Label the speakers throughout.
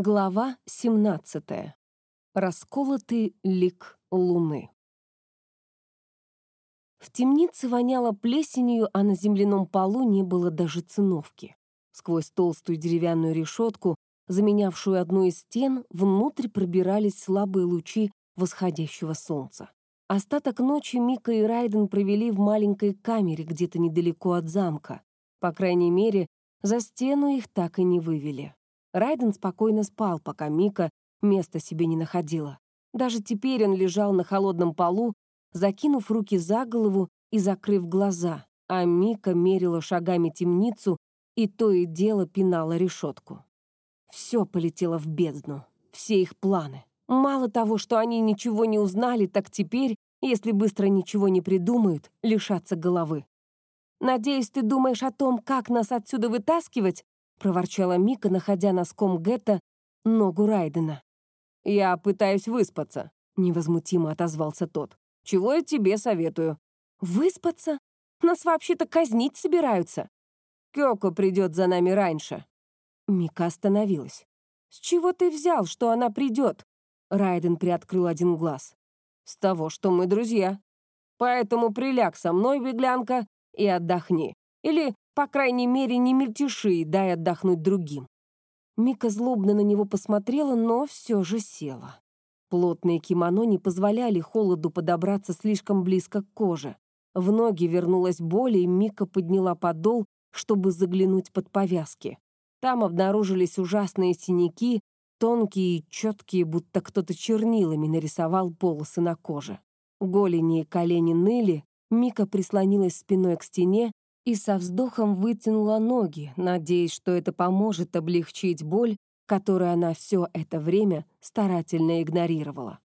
Speaker 1: Глава 17. Расколотый лик луны. В темнице воняло плесенью, а на земляном полу не было даже циновки. Сквозь толстую деревянную решетку, заменявшую одну из стен, внутрь пробирались слабые лучи восходящего солнца. Остаток ночи Мика и Райден провели в маленькой камере где-то недалеко от замка. По крайней мере, за стену их так и не вывели. Райден спокойно спал, пока Мика места себе не находила. Даже теперь он лежал на холодном полу, закинув руки за голову и закрыв глаза, а Мика мерила шагами темницу и то и дело пинала решетку. Все полетело в бездну, все их планы. Мало того, что они ничего не узнали, так теперь, если быстро ничего не придумают, лишатся головы. «Надеюсь, ты думаешь о том, как нас отсюда вытаскивать?» — проворчала Мика, находя носком Гетта ногу Райдена. «Я пытаюсь выспаться», — невозмутимо отозвался тот. «Чего я тебе советую?» «Выспаться? Нас вообще-то казнить собираются». «Кёко придет за нами раньше». Мика остановилась. «С чего ты взял, что она придет?» Райден приоткрыл один глаз. «С того, что мы друзья. Поэтому приляг со мной, беглянка, и отдохни. Или по крайней мере, не мельтеши и дай отдохнуть другим. Мика злобно на него посмотрела, но все же села. Плотные кимоно не позволяли холоду подобраться слишком близко к коже. В ноги вернулась боль, и Мика подняла подол, чтобы заглянуть под повязки. Там обнаружились ужасные синяки, тонкие и четкие, будто кто-то чернилами нарисовал полосы на коже. Голени и колени ныли, Мика прислонилась спиной к стене и со вздохом вытянула ноги, надеясь, что это поможет облегчить боль, которую она все это время старательно игнорировала.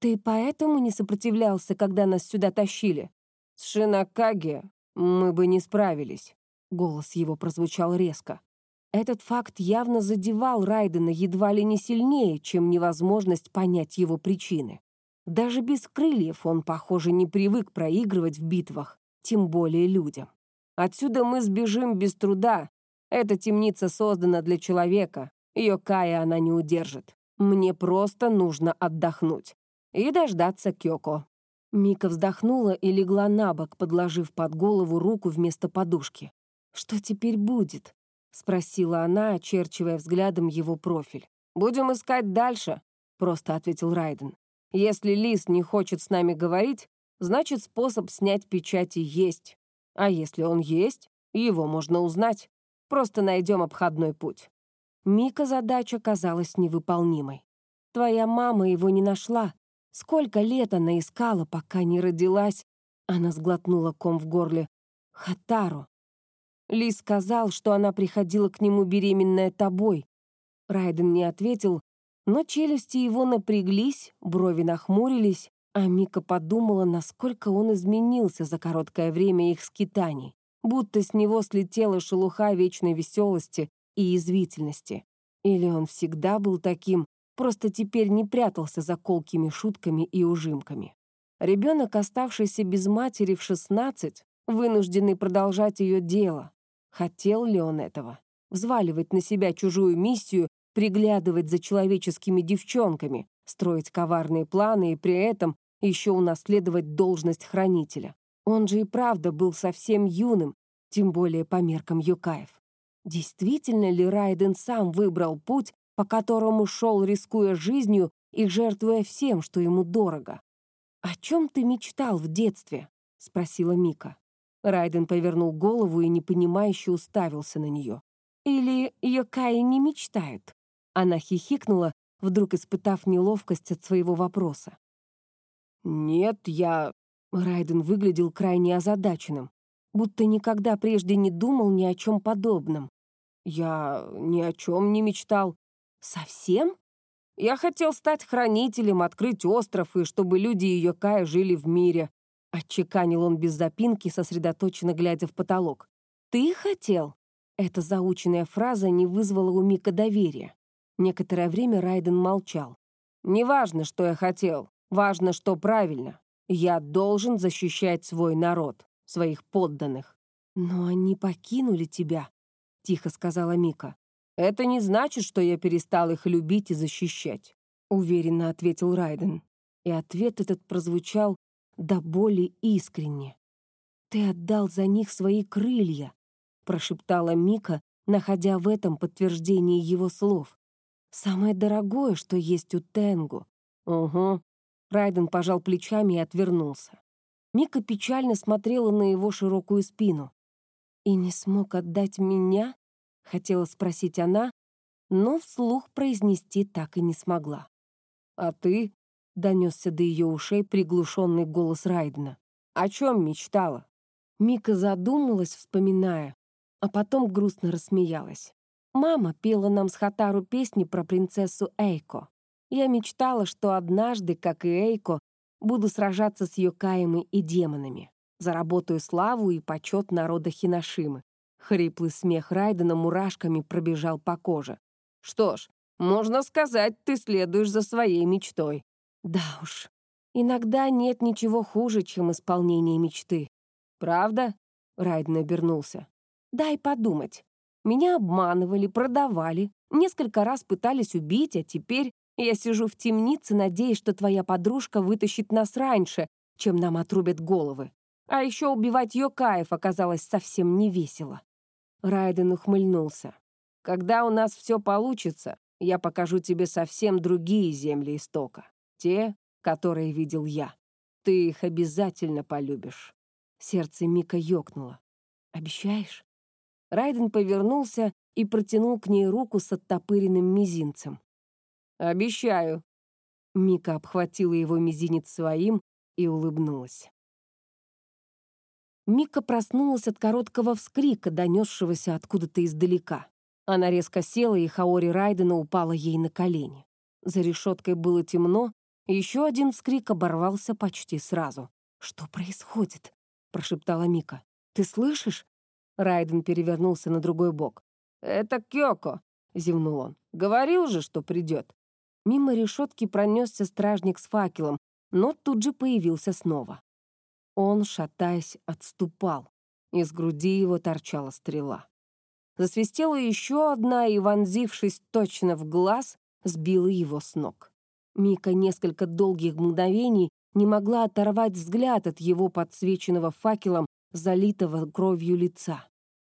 Speaker 1: «Ты поэтому не сопротивлялся, когда нас сюда тащили?» «С Шинакаги мы бы не справились», — голос его прозвучал резко. Этот факт явно задевал Райдена едва ли не сильнее, чем невозможность понять его причины. Даже без крыльев он, похоже, не привык проигрывать в битвах, тем более людям. Отсюда мы сбежим без труда. Эта темница создана для человека. Ее Кая она не удержит. Мне просто нужно отдохнуть. И дождаться Кёко». Мика вздохнула и легла на бок, подложив под голову руку вместо подушки. «Что теперь будет?» — спросила она, очерчивая взглядом его профиль. «Будем искать дальше», — просто ответил Райден. «Если Лис не хочет с нами говорить, значит, способ снять печати есть. А если он есть, его можно узнать. Просто найдем обходной путь. Мика задача казалась невыполнимой. Твоя мама его не нашла. Сколько лет она искала, пока не родилась. Она сглотнула ком в горле. Хатару. Ли сказал, что она приходила к нему беременная тобой. Райден не ответил, но челюсти его напряглись, брови нахмурились, а Мика подумала, насколько он изменился за короткое время их скитаний, будто с него слетела шелуха вечной веселости и язвительности. Или он всегда был таким, просто теперь не прятался за колкими шутками и ужимками. Ребенок, оставшийся без матери в 16, вынужденный продолжать ее дело. Хотел ли он этого? Взваливать на себя чужую миссию, приглядывать за человеческими девчонками, строить коварные планы и при этом еще унаследовать должность хранителя. Он же и правда был совсем юным, тем более по меркам Юкаев. Действительно ли Райден сам выбрал путь, по которому шел, рискуя жизнью и жертвуя всем, что ему дорого? «О чем ты мечтал в детстве?» — спросила Мика. Райден повернул голову и непонимающе уставился на нее. «Или Йокаи не мечтают?» Она хихикнула, вдруг испытав неловкость от своего вопроса. «Нет, я...» Райден выглядел крайне озадаченным, будто никогда прежде не думал ни о чем подобном. «Я ни о чем не мечтал». «Совсем?» «Я хотел стать хранителем, открыть остров, и чтобы люди ее Кая жили в мире», отчеканил он без запинки, сосредоточенно глядя в потолок. «Ты хотел?» Эта заученная фраза не вызвала у Мика доверия. Некоторое время Райден молчал. «Неважно, что я хотел. Важно, что правильно. Я должен защищать свой народ, своих подданных. Но они покинули тебя, тихо сказала Мика. Это не значит, что я перестал их любить и защищать», — уверенно ответил Райден. И ответ этот прозвучал до боли искренне. «Ты отдал за них свои крылья», — прошептала Мика, находя в этом подтверждение его слов. «Самое дорогое, что есть у Тенгу». «Угу». Райден пожал плечами и отвернулся. Мика печально смотрела на его широкую спину. «И не смог отдать меня?» — хотела спросить она, но вслух произнести так и не смогла. «А ты?» — донесся до ее ушей приглушенный голос Райдена. «О чем мечтала?» Мика задумалась, вспоминая, а потом грустно рассмеялась. Мама пела нам с Хатару песни про принцессу Эйко. Я мечтала, что однажды, как и Эйко, буду сражаться с Йокаями и демонами. Заработаю славу и почет народа Хиношимы. Хриплый смех Райдена мурашками пробежал по коже. «Что ж, можно сказать, ты следуешь за своей мечтой». «Да уж, иногда нет ничего хуже, чем исполнение мечты». «Правда?» — Райден обернулся. «Дай подумать. Меня обманывали, продавали, несколько раз пытались убить, а теперь я сижу в темнице, надеясь, что твоя подружка вытащит нас раньше, чем нам отрубят головы. А еще убивать Йокаев оказалось совсем не весело. Райден ухмыльнулся. «Когда у нас все получится, я покажу тебе совсем другие земли истока. Те, которые видел я. Ты их обязательно полюбишь». Сердце Мика ёкнуло. «Обещаешь?» Райден повернулся и протянул к ней руку с оттопыренным мизинцем. «Обещаю». Мика обхватила его мизинец своим и улыбнулась. Мика проснулась от короткого вскрика, донесшегося откуда-то издалека. Она резко села, и Хаори Райдена упала ей на колени. За решеткой было темно, и еще один вскрик оборвался почти сразу. «Что происходит?» — прошептала Мика. «Ты слышишь?» Райден перевернулся на другой бок. «Это Кёко!» — зевнул он. «Говорил же, что придет!» Мимо решетки пронесся стражник с факелом, но тут же появился снова. Он, шатаясь, отступал. Из груди его торчала стрела. Засвистела еще одна и, вонзившись точно в глаз, сбила его с ног. Мика несколько долгих мгновений не могла оторвать взгляд от его подсвеченного факелом, залитого кровью лица.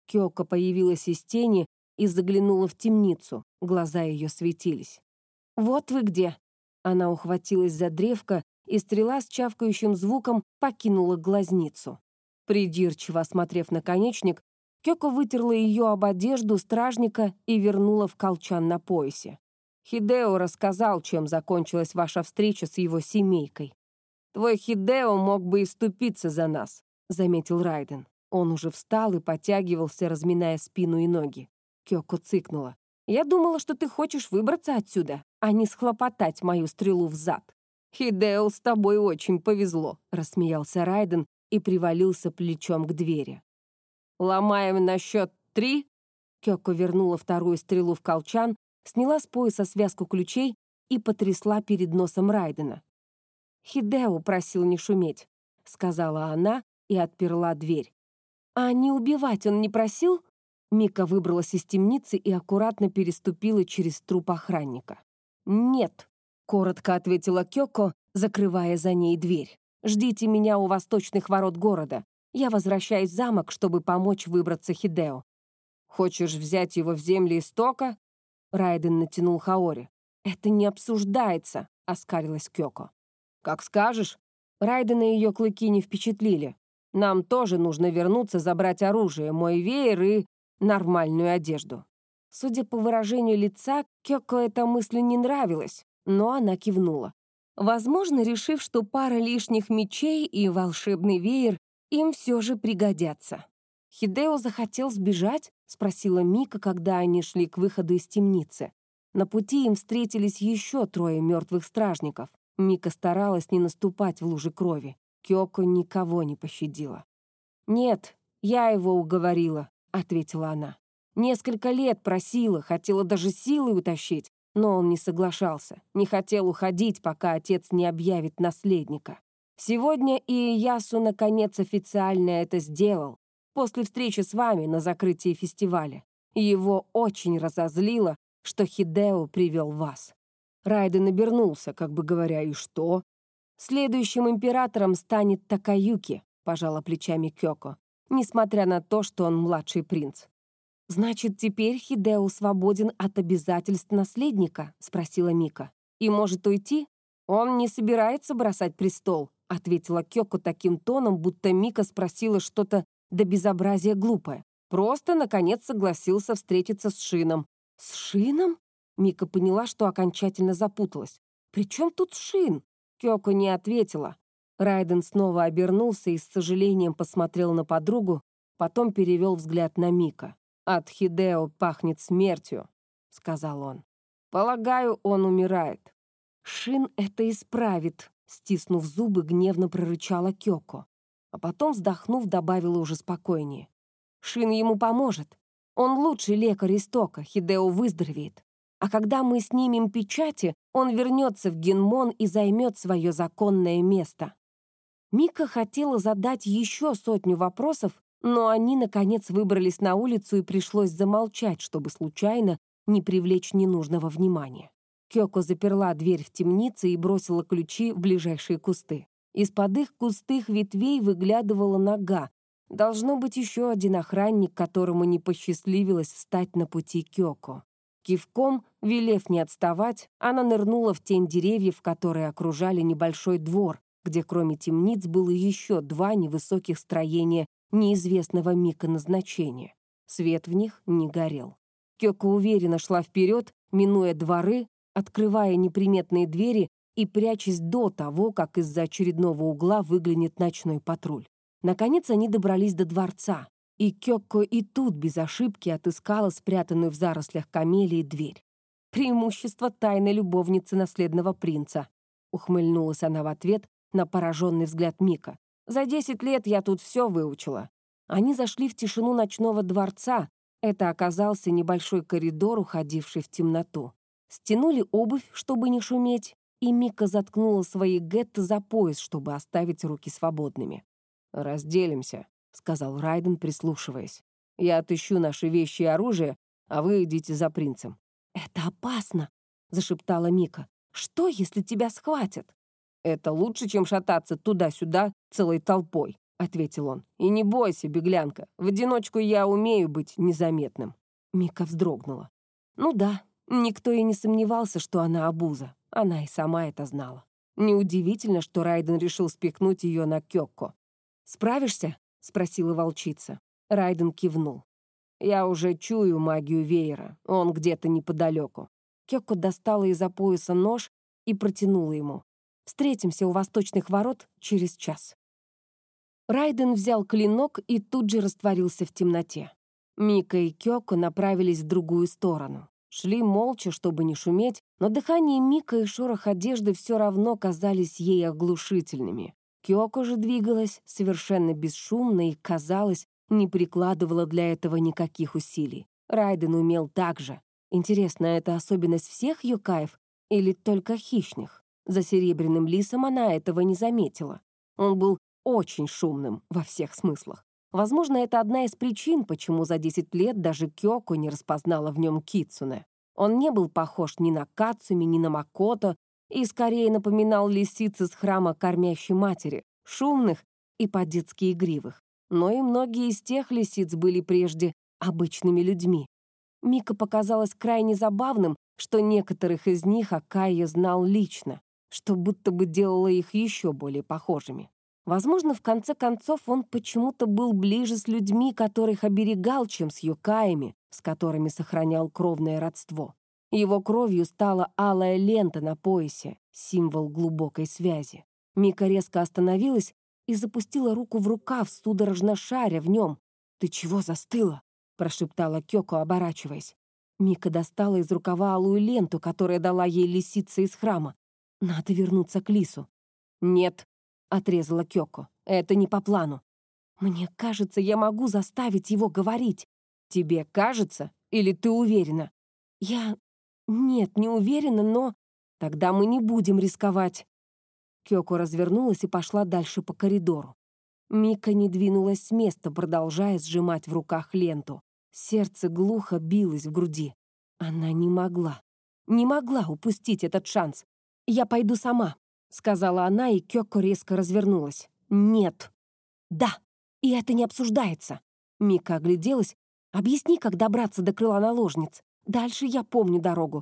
Speaker 1: Кёка появилась из тени и заглянула в темницу. Глаза ее светились. «Вот вы где!» Она ухватилась за древко и стрела с чавкающим звуком покинула глазницу. Придирчиво осмотрев наконечник, Кёко вытерла ее об одежду стражника и вернула в колчан на поясе. Хидео рассказал, чем закончилась ваша встреча с его семейкой. «Твой Хидео мог бы и вступиться за нас», — заметил Райден. Он уже встал и потягивался, разминая спину и ноги. Кёко цыкнула. «Я думала, что ты хочешь выбраться отсюда, а не схлопотать мою стрелу в зад». «Хидео, с тобой очень повезло», — рассмеялся Райден и привалился плечом к двери. «Ломаем на счет три?» Кёко вернула вторую стрелу в колчан, сняла с пояса связку ключей и потрясла перед носом Райдена. «Хидео просил не шуметь», — сказала она и отперла дверь. «А не убивать он не просил?» Мика выбралась из темницы и аккуратно переступила через труп охранника. «Нет», Коротко ответила Кёко, закрывая за ней дверь. «Ждите меня у восточных ворот города. Я возвращаюсь в замок, чтобы помочь выбраться Хидео». «Хочешь взять его в земли истока?» Райден натянул Хаори. «Это не обсуждается», — оскалилась Кёко. «Как скажешь». Райдена ее клыки не впечатлили. «Нам тоже нужно вернуться, забрать оружие, мой веер и нормальную одежду». Судя по выражению лица, Кёко эта мысль не нравилась но она кивнула. Возможно, решив, что пара лишних мечей и волшебный веер им все же пригодятся. «Хидео захотел сбежать?» — спросила Мика, когда они шли к выходу из темницы. На пути им встретились еще трое мертвых стражников. Мика старалась не наступать в лужи крови. Кёко никого не пощадила. «Нет, я его уговорила», — ответила она. «Несколько лет просила, хотела даже силой утащить, но он не соглашался, не хотел уходить, пока отец не объявит наследника. Сегодня и Ясу наконец официально это сделал, после встречи с вами на закрытии фестиваля. Его очень разозлило, что Хидео привел вас. Райден обернулся, как бы говоря, и что? Следующим императором станет Такаюки, пожала плечами Кёко, несмотря на то, что он младший принц. «Значит, теперь Хидео свободен от обязательств наследника?» — спросила Мика. «И может уйти? Он не собирается бросать престол», — ответила Кёко таким тоном, будто Мика спросила что-то до безобразия глупое. Просто, наконец, согласился встретиться с Шином. «С Шином?» Мика поняла, что окончательно запуталась. «При чем тут Шин?» Кёко не ответила. Райден снова обернулся и с сожалением посмотрел на подругу, потом перевел взгляд на Мика. «От Хидео пахнет смертью», — сказал он. «Полагаю, он умирает». «Шин это исправит», — стиснув зубы, гневно прорычала Кёко. А потом, вздохнув, добавила уже спокойнее. «Шин ему поможет. Он лучший лекарь истока, Хидео выздоровеет. А когда мы снимем печати, он вернется в Генмон и займет свое законное место». Мика хотела задать еще сотню вопросов, но они, наконец, выбрались на улицу и пришлось замолчать, чтобы случайно не привлечь ненужного внимания. Кёко заперла дверь в темнице и бросила ключи в ближайшие кусты. Из-под их кустых ветвей выглядывала нога. Должно быть еще один охранник, которому не посчастливилось встать на пути Кёко. Кивком, велев не отставать, она нырнула в тень деревьев, которые окружали небольшой двор, где кроме темниц было еще два невысоких строения неизвестного Мика назначения. Свет в них не горел. Кёка уверенно шла вперед, минуя дворы, открывая неприметные двери и прячась до того, как из-за очередного угла выглянет ночной патруль. Наконец они добрались до дворца, и Кёкко и тут без ошибки отыскала спрятанную в зарослях камелии дверь. «Преимущество тайной любовницы наследного принца», — ухмыльнулась она в ответ на пораженный взгляд Мика. «За десять лет я тут все выучила». Они зашли в тишину ночного дворца. Это оказался небольшой коридор, уходивший в темноту. Стянули обувь, чтобы не шуметь, и Мика заткнула свои гетто за пояс, чтобы оставить руки свободными. «Разделимся», — сказал Райден, прислушиваясь. «Я отыщу наши вещи и оружие, а вы идите за принцем». «Это опасно», — зашептала Мика. «Что, если тебя схватят?» «Это лучше, чем шататься туда-сюда целой толпой», — ответил он. «И не бойся, беглянка, в одиночку я умею быть незаметным». Мика вздрогнула. «Ну да, никто и не сомневался, что она обуза. Она и сама это знала. Неудивительно, что Райден решил спихнуть ее на Кёкко. «Справишься?» — спросила волчица. Райден кивнул. «Я уже чую магию веера. Он где-то неподалеку». Кёкко достала из-за пояса нож и протянула ему. «Встретимся у восточных ворот через час». Райден взял клинок и тут же растворился в темноте. Мика и Кёко направились в другую сторону. Шли молча, чтобы не шуметь, но дыхание Мика и шорох одежды все равно казались ей оглушительными. Кёко же двигалась совершенно бесшумно и, казалось, не прикладывала для этого никаких усилий. Райден умел так же. Интересно, это особенность всех юкаев или только хищных? За серебряным лисом она этого не заметила. Он был очень шумным во всех смыслах. Возможно, это одна из причин, почему за 10 лет даже Кёко не распознала в нем Кицуне. Он не был похож ни на Кацуми, ни на Макото, и скорее напоминал лисицы с храма кормящей матери, шумных и по-детски игривых. Но и многие из тех лисиц были прежде обычными людьми. Мика показалось крайне забавным, что некоторых из них Акая знал лично, что будто бы делало их еще более похожими. Возможно, в конце концов он почему-то был ближе с людьми, которых оберегал, чем с юкаями, с которыми сохранял кровное родство. Его кровью стала алая лента на поясе, символ глубокой связи. Мика резко остановилась и запустила руку в рукав, судорожно шаря в нем. «Ты чего застыла?» — прошептала Кёко, оборачиваясь. Мика достала из рукава алую ленту, которая дала ей лисица из храма. «Надо вернуться к лису». «Нет», — отрезала Кёко, — «это не по плану. Мне кажется, я могу заставить его говорить. Тебе кажется или ты уверена?» «Я «Нет, не уверена, но...» «Тогда мы не будем рисковать». Кёко развернулась и пошла дальше по коридору. Мика не двинулась с места, продолжая сжимать в руках ленту. Сердце глухо билось в груди. Она не могла, не могла упустить этот шанс. «Я пойду сама», — сказала она, и Кёко резко развернулась. «Нет». «Да, и это не обсуждается». Мика огляделась. «Объясни, как добраться до крыла наложниц. Дальше я помню дорогу.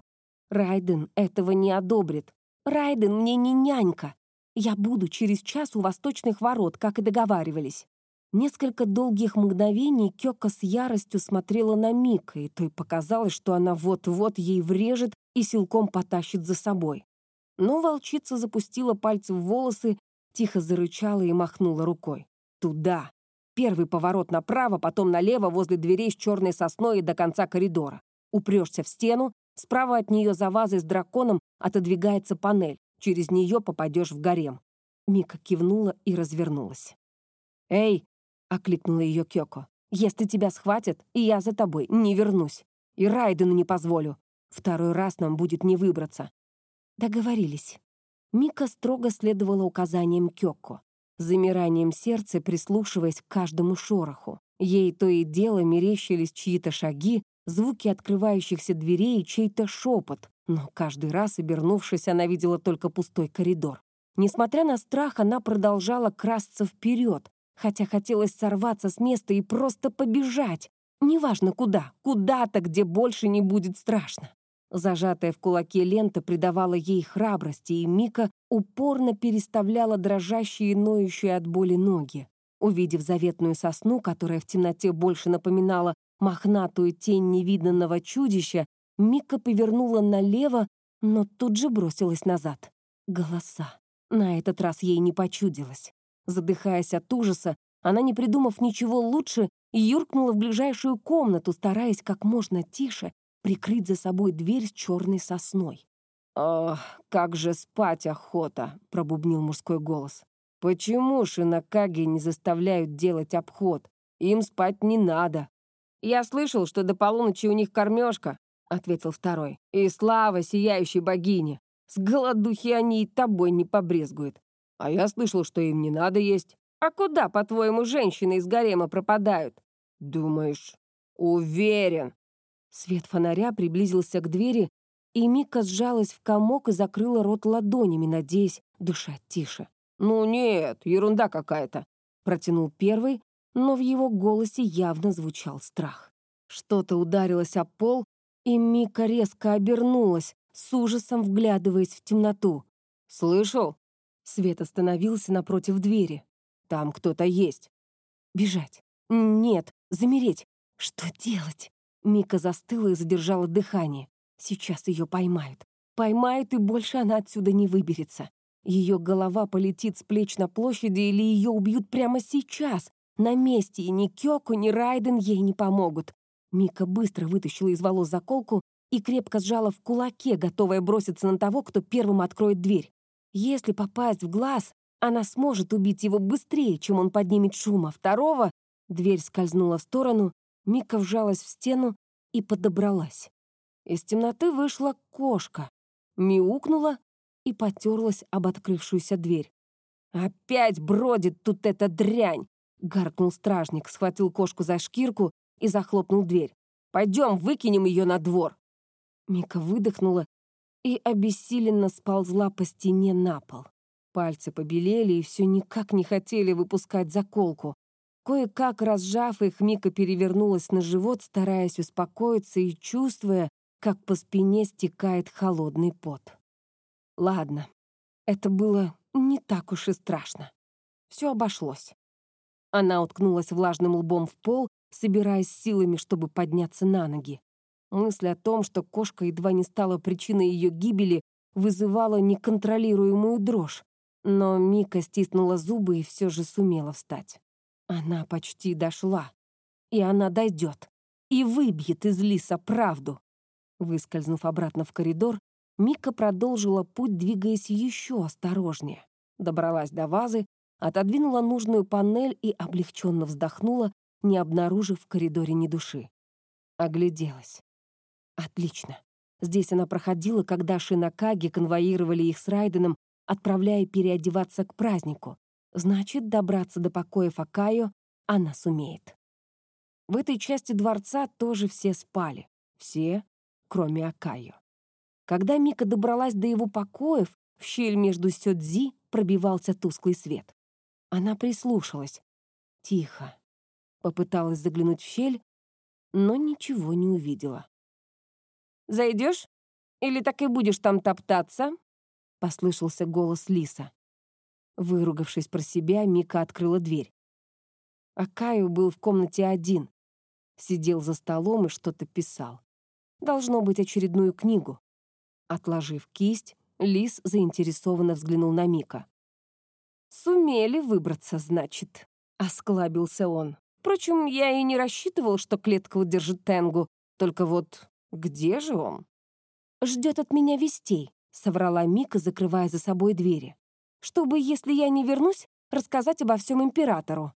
Speaker 1: Райден этого не одобрит. Райден мне не нянька. Я буду через час у восточных ворот, как и договаривались». Несколько долгих мгновений Кёка с яростью смотрела на Мика, и той показалось, что она вот-вот ей врежет и силком потащит за собой. Но волчица запустила пальцы в волосы, тихо зарычала и махнула рукой. «Туда!» Первый поворот направо, потом налево, возле дверей с черной сосной и до конца коридора. Упрешься в стену, справа от нее за вазой с драконом отодвигается панель. Через нее попадешь в гарем. Мика кивнула и развернулась. «Эй!» — окликнула ее Кёко. «Если тебя схватят, и я за тобой не вернусь. И Райдену не позволю. Второй раз нам будет не выбраться». Договорились. Мика строго следовала указаниям Кёко, замиранием сердца прислушиваясь к каждому шороху. Ей то и дело мерещились чьи-то шаги, звуки открывающихся дверей и чей-то шепот, но каждый раз, обернувшись, она видела только пустой коридор. Несмотря на страх, она продолжала красться вперед, хотя хотелось сорваться с места и просто побежать. Неважно куда, куда-то, где больше не будет страшно. Зажатая в кулаке лента придавала ей храбрости, и Мика упорно переставляла дрожащие и ноющие от боли ноги. Увидев заветную сосну, которая в темноте больше напоминала мохнатую тень невиданного чудища, Мика повернула налево, но тут же бросилась назад. Голоса. На этот раз ей не почудилось. Задыхаясь от ужаса, она, не придумав ничего лучше, юркнула в ближайшую комнату, стараясь как можно тише прикрыть за собой дверь с черной сосной. «Ох, как же спать охота!» — пробубнил мужской голос. «Почему шинакаги не заставляют делать обход? Им спать не надо». «Я слышал, что до полуночи у них кормежка», — ответил второй. «И слава сияющей богине! С голодухи они и тобой не побрезгуют. А я слышал, что им не надо есть. А куда, по-твоему, женщины из гарема пропадают? Думаешь? Уверен. Свет фонаря приблизился к двери, и Мика сжалась в комок и закрыла рот ладонями, надеясь дышать тише. «Ну нет, ерунда какая-то», — протянул первый, но в его голосе явно звучал страх. Что-то ударилось о пол, и Мика резко обернулась, с ужасом вглядываясь в темноту. «Слышал?» Свет остановился напротив двери. «Там кто-то есть». «Бежать? Нет, замереть. Что делать?» Мика застыла и задержала дыхание. Сейчас ее поймают. Поймают, и больше она отсюда не выберется. Ее голова полетит с плеч на площади или ее убьют прямо сейчас, на месте, и ни Кёку, ни Райден ей не помогут. Мика быстро вытащила из волос заколку и крепко сжала в кулаке, готовая броситься на того, кто первым откроет дверь. Если попасть в глаз, она сможет убить его быстрее, чем он поднимет шума. Второго дверь скользнула в сторону, Мика вжалась в стену и подобралась. Из темноты вышла кошка, мяукнула и потерлась об открывшуюся дверь. «Опять бродит тут эта дрянь!» — гаркнул стражник, схватил кошку за шкирку и захлопнул дверь. «Пойдем, выкинем ее на двор!» Мика выдохнула и обессиленно сползла по стене на пол. Пальцы побелели и все никак не хотели выпускать заколку. Кое-как разжав их, Мика перевернулась на живот, стараясь успокоиться и чувствуя, как по спине стекает холодный пот. Ладно, это было не так уж и страшно. Все обошлось. Она уткнулась влажным лбом в пол, собираясь силами, чтобы подняться на ноги. Мысль о том, что кошка едва не стала причиной ее гибели, вызывала неконтролируемую дрожь. Но Мика стиснула зубы и все же сумела встать. Она почти дошла. И она дойдет. И выбьет из Лиса правду. Выскользнув обратно в коридор, Мика продолжила путь, двигаясь еще осторожнее. Добралась до вазы, отодвинула нужную панель и облегченно вздохнула, не обнаружив в коридоре ни души. Огляделась. Отлично. Здесь она проходила, когда шинакаги конвоировали их с Райденом, отправляя переодеваться к празднику. Значит, добраться до покоя Факайо она сумеет. В этой части дворца тоже все спали. Все, кроме Акаю. Когда Мика добралась до его покоев, в щель между сёдзи пробивался тусклый свет. Она прислушалась. Тихо. Попыталась заглянуть в щель, но ничего не увидела. «Зайдешь? Или так и будешь там топтаться?» — послышался голос Лиса. Выругавшись про себя, Мика открыла дверь. Акаю был в комнате один. Сидел за столом и что-то писал. Должно быть очередную книгу. Отложив кисть, Лис заинтересованно взглянул на Мика. «Сумели выбраться, значит», — осклабился он. «Впрочем, я и не рассчитывал, что клетка удержит Тенгу. Только вот где же он?» «Ждет от меня вестей», — соврала Мика, закрывая за собой двери. «Чтобы, если я не вернусь, рассказать обо всем императору».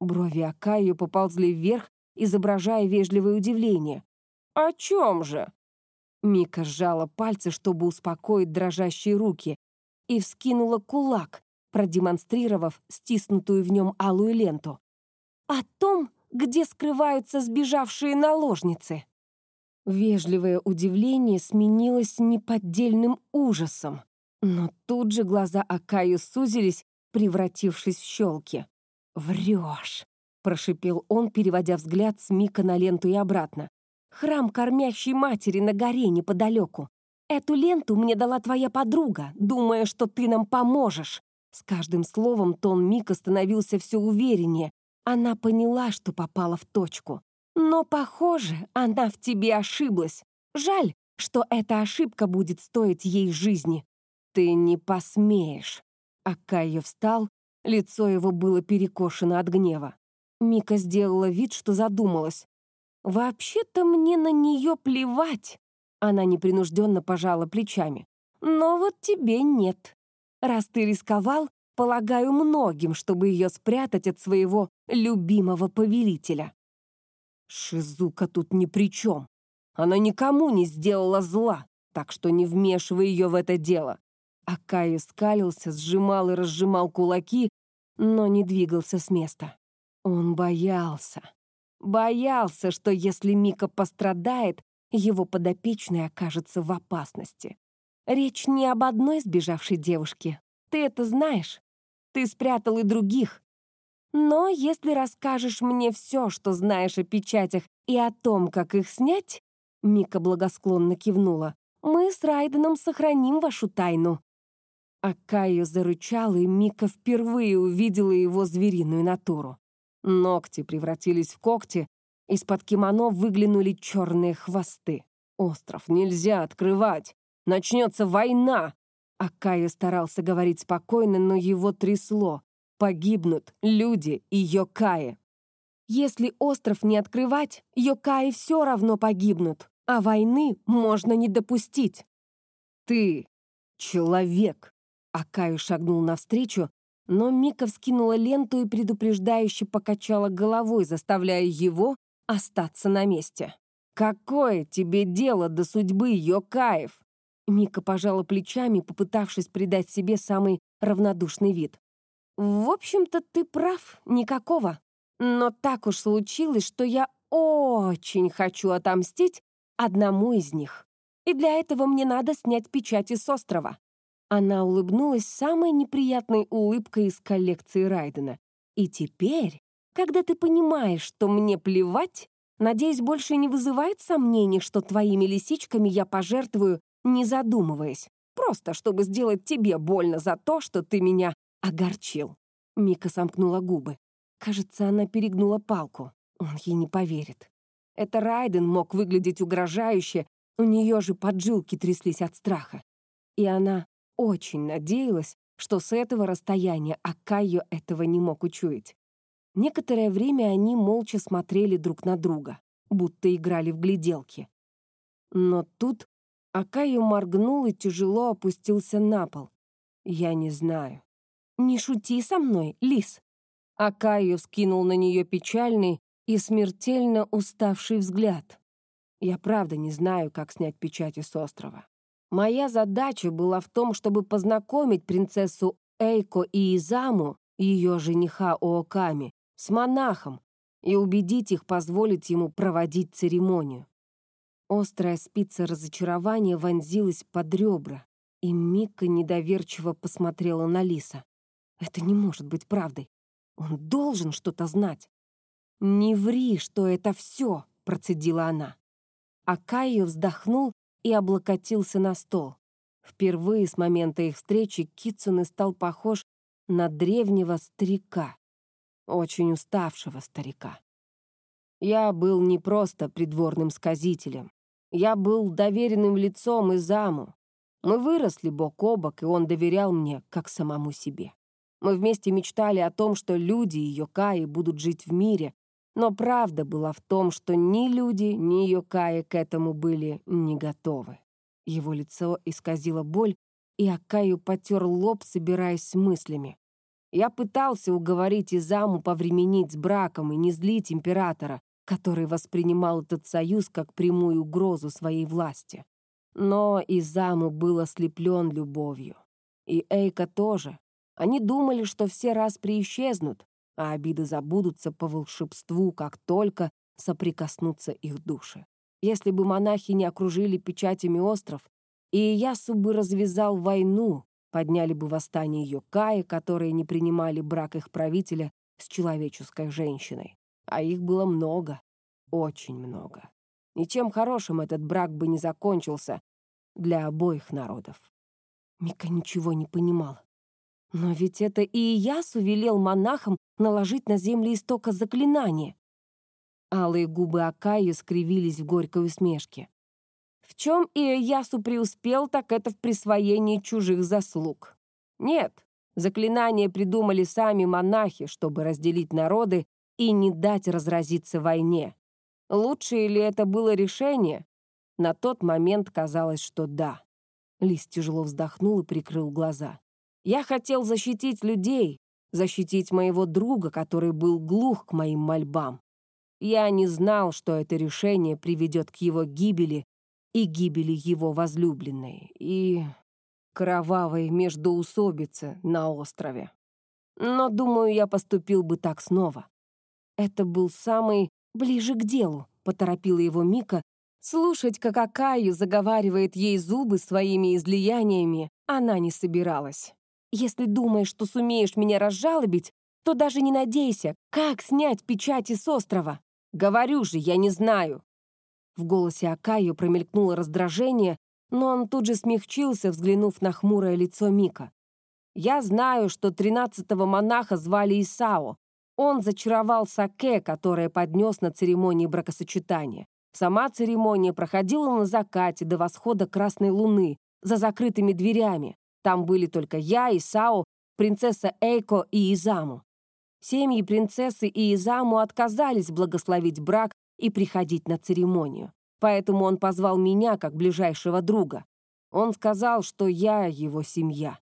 Speaker 1: Брови Акаю поползли вверх, изображая вежливое удивление. «О чем же?» Мика сжала пальцы, чтобы успокоить дрожащие руки, и вскинула кулак, продемонстрировав стиснутую в нем алую ленту. «О том, где скрываются сбежавшие наложницы». Вежливое удивление сменилось неподдельным ужасом. Но тут же глаза Акаю сузились, превратившись в щелки. «Врешь!» — прошипел он, переводя взгляд с Мика на ленту и обратно. «Храм кормящей матери на горе неподалеку. Эту ленту мне дала твоя подруга, думая, что ты нам поможешь». С каждым словом тон Мика становился все увереннее. Она поняла, что попала в точку. Но, похоже, она в тебе ошиблась. Жаль, что эта ошибка будет стоить ей жизни. Ты не посмеешь. Акайо встал, лицо его было перекошено от гнева. Мика сделала вид, что задумалась. «Вообще-то мне на нее плевать!» Она непринужденно пожала плечами. «Но вот тебе нет. Раз ты рисковал, полагаю многим, чтобы ее спрятать от своего любимого повелителя». Шизука тут ни при чем. Она никому не сделала зла, так что не вмешивай ее в это дело. Акай скалился, сжимал и разжимал кулаки, но не двигался с места. Он боялся. Боялся, что если Мика пострадает, его подопечный окажется в опасности. Речь не об одной сбежавшей девушке. Ты это знаешь. Ты спрятал и других. Но если расскажешь мне все, что знаешь о печатях и о том, как их снять, Мика благосклонно кивнула, мы с Райденом сохраним вашу тайну. Акаю зарычал, и Мика впервые увидела его звериную натуру. Ногти превратились в когти, из-под кимоно выглянули черные хвосты. «Остров нельзя открывать! Начнется война!» Акая старался говорить спокойно, но его трясло. Погибнут люди и Йокаи. Если остров не открывать, Йокаи все равно погибнут, а войны можно не допустить. Ты — человек. Акаю шагнул навстречу, но Мика вскинула ленту и предупреждающе покачала головой, заставляя его остаться на месте. «Какое тебе дело до судьбы Йокаев?» Мика пожала плечами, попытавшись придать себе самый равнодушный вид. В общем-то, ты прав, никакого. Но так уж случилось, что я очень хочу отомстить одному из них. И для этого мне надо снять печати с острова. Она улыбнулась самой неприятной улыбкой из коллекции Райдена. И теперь, когда ты понимаешь, что мне плевать, надеюсь, больше не вызывает сомнений, что твоими лисичками я пожертвую, не задумываясь, просто чтобы сделать тебе больно за то, что ты меня огорчил. Мика сомкнула губы. Кажется, она перегнула палку. Он ей не поверит. Это Райден мог выглядеть угрожающе, у нее же поджилки тряслись от страха. И она очень надеялась, что с этого расстояния Акайо этого не мог учуять. Некоторое время они молча смотрели друг на друга, будто играли в гляделки. Но тут Акайо моргнул и тяжело опустился на пол. Я не знаю. «Не шути со мной, лис!» Акаю скинул на нее печальный и смертельно уставший взгляд. Я правда не знаю, как снять печати с острова. Моя задача была в том, чтобы познакомить принцессу Эйко и Изаму, ее жениха Ооками, с монахом, и убедить их позволить ему проводить церемонию. Острая спица разочарования вонзилась под ребра, и Мика недоверчиво посмотрела на Лиса. Это не может быть правдой. Он должен что-то знать. «Не ври, что это все», — процедила она. А Кайо вздохнул и облокотился на стол. Впервые с момента их встречи Китсуны стал похож на древнего старика, очень уставшего старика. Я был не просто придворным сказителем. Я был доверенным лицом и заму. Мы выросли бок о бок, и он доверял мне, как самому себе. Мы вместе мечтали о том, что люди и Йокаи будут жить в мире, но правда была в том, что ни люди, ни Йокаи к этому были не готовы. Его лицо исказило боль, и Акаю потер лоб, собираясь с мыслями. Я пытался уговорить Изаму повременить с браком и не злить императора, который воспринимал этот союз как прямую угрозу своей власти. Но Изаму был ослеплен любовью. И Эйка тоже. Они думали, что все распри исчезнут, а обиды забудутся по волшебству, как только соприкоснутся их души. Если бы монахи не окружили печатями остров, и Ясу бы развязал войну, подняли бы восстание Йокаи, которые не принимали брак их правителя с человеческой женщиной. А их было много, очень много. Ничем хорошим этот брак бы не закончился для обоих народов. Мика ничего не понимала. Но ведь это и Иясу велел монахам наложить на землю истока заклинание. Алые губы Акаи скривились в горькой усмешке. В чем Иясу преуспел, так это в присвоении чужих заслуг. Нет, заклинания придумали сами монахи, чтобы разделить народы и не дать разразиться войне. Лучшее ли это было решение? На тот момент казалось, что да. Лис тяжело вздохнул и прикрыл глаза. Я хотел защитить людей, защитить моего друга, который был глух к моим мольбам. Я не знал, что это решение приведет к его гибели и гибели его возлюбленной, и кровавой междоусобице на острове. Но, думаю, я поступил бы так снова. Это был самый ближе к делу, поторопила его Мика. Слушать, как Акаю заговаривает ей зубы своими излияниями, она не собиралась. Если думаешь, что сумеешь меня разжалобить, то даже не надейся, как снять печати с острова. Говорю же, я не знаю. В голосе Акаю промелькнуло раздражение, но он тут же смягчился, взглянув на хмурое лицо Мика. «Я знаю, что тринадцатого монаха звали Исао. Он зачаровал саке, которое поднес на церемонии бракосочетания. Сама церемония проходила на закате до восхода Красной Луны, за закрытыми дверями. Там были только я, Исао, принцесса Эйко и Изаму. Семьи принцессы и Изаму отказались благословить брак и приходить на церемонию. Поэтому он позвал меня как ближайшего друга. Он сказал, что я его семья.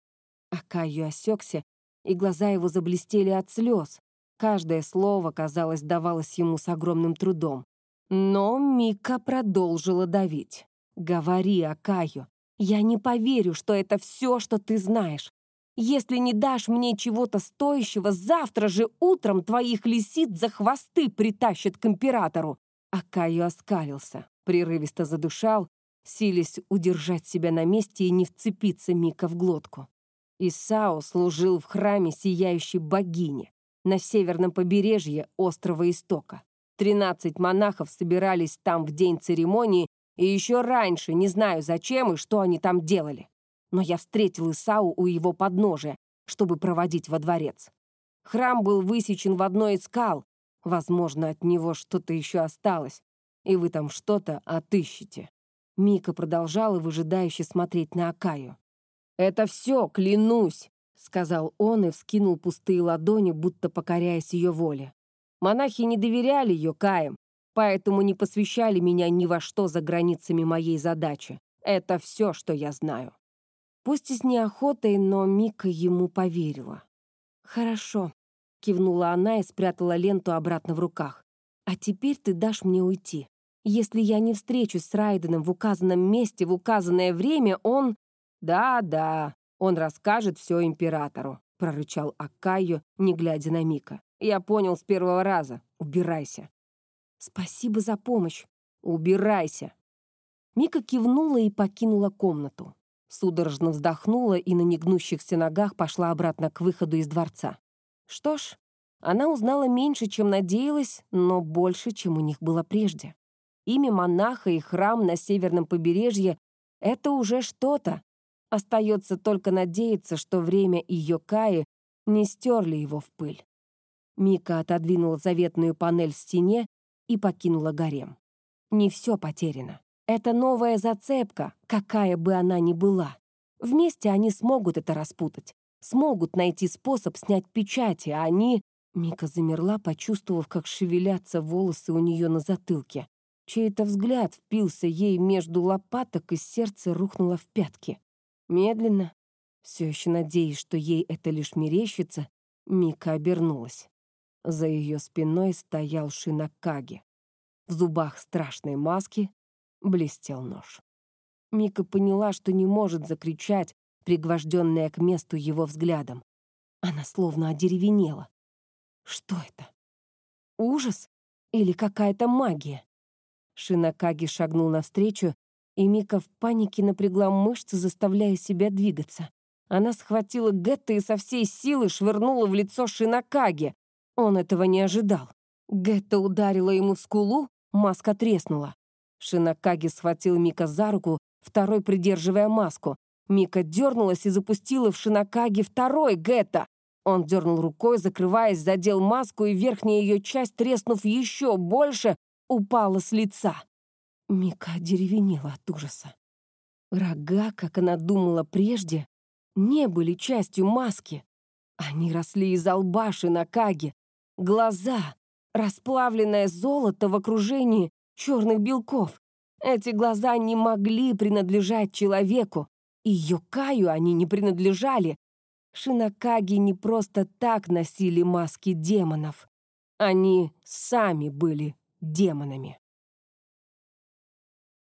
Speaker 1: Акаю осекся, и глаза его заблестели от слез. Каждое слово, казалось, давалось ему с огромным трудом. Но Мика продолжила давить. «Говори, Акаю, я не поверю, что это все, что ты знаешь. Если не дашь мне чего-то стоящего, завтра же утром твоих лисиц за хвосты притащат к императору. Акаю оскалился, прерывисто задушал, силясь удержать себя на месте и не вцепиться Мика в глотку. Исао служил в храме сияющей богини на северном побережье острова Истока. Тринадцать монахов собирались там в день церемонии и еще раньше, не знаю зачем и что они там делали. Но я встретил Исау у его подножия, чтобы проводить во дворец. Храм был высечен в одной из скал. Возможно, от него что-то еще осталось, и вы там что-то отыщете. Мика продолжала выжидающе смотреть на Акаю. «Это все, клянусь!» — сказал он и вскинул пустые ладони, будто покоряясь ее воле. Монахи не доверяли ее Каям, поэтому не посвящали меня ни во что за границами моей задачи. Это все, что я знаю. Пусть и с неохотой, но Мика ему поверила. «Хорошо», — кивнула она и спрятала ленту обратно в руках. «А теперь ты дашь мне уйти. Если я не встречусь с Райденом в указанном месте в указанное время, он...» «Да-да, он расскажет все императору», — прорычал Аккайо, не глядя на Мика. «Я понял с первого раза. Убирайся. Спасибо за помощь. Убирайся. Мика кивнула и покинула комнату. Судорожно вздохнула и на негнущихся ногах пошла обратно к выходу из дворца. Что ж, она узнала меньше, чем надеялась, но больше, чем у них было прежде. Имя монаха и храм на северном побережье — это уже что-то. Остается только надеяться, что время и Йокаи не стерли его в пыль. Мика отодвинула заветную панель в стене и покинула гарем. Не все потеряно. Это новая зацепка, какая бы она ни была. Вместе они смогут это распутать, смогут найти способ снять печати, а они Мика замерла, почувствовав, как шевелятся волосы у нее на затылке. Чей-то взгляд впился ей между лопаток, и сердце рухнуло в пятки. Медленно, все еще надеясь, что ей это лишь мерещится, Мика обернулась. За ее спиной стоял Шинакаги. В зубах страшной маски блестел нож. Мика поняла, что не может закричать, пригвожденная к месту его взглядом. Она словно одеревенела. Что это? Ужас или какая-то магия? Шинакаги шагнул навстречу, и Мика в панике напрягла мышцы, заставляя себя двигаться. Она схватила Гетта и со всей силы швырнула в лицо Шинакаги. Он этого не ожидал. Гетта ударила ему в скулу, маска треснула. Шинакаги схватил Мика за руку, второй придерживая маску. Мика дернулась и запустила в Шинакаги второй Гетта. Он дернул рукой, закрываясь, задел маску, и верхняя ее часть, треснув еще больше, упала с лица. Мика деревенела от ужаса. Рога, как она думала прежде, не были частью маски. Они росли из албаши на каге. Глаза, расплавленное золото в окружении черных белков. Эти глаза не могли принадлежать человеку, и Йокаю они не принадлежали, Шинакаги не просто так носили маски демонов. Они сами были демонами.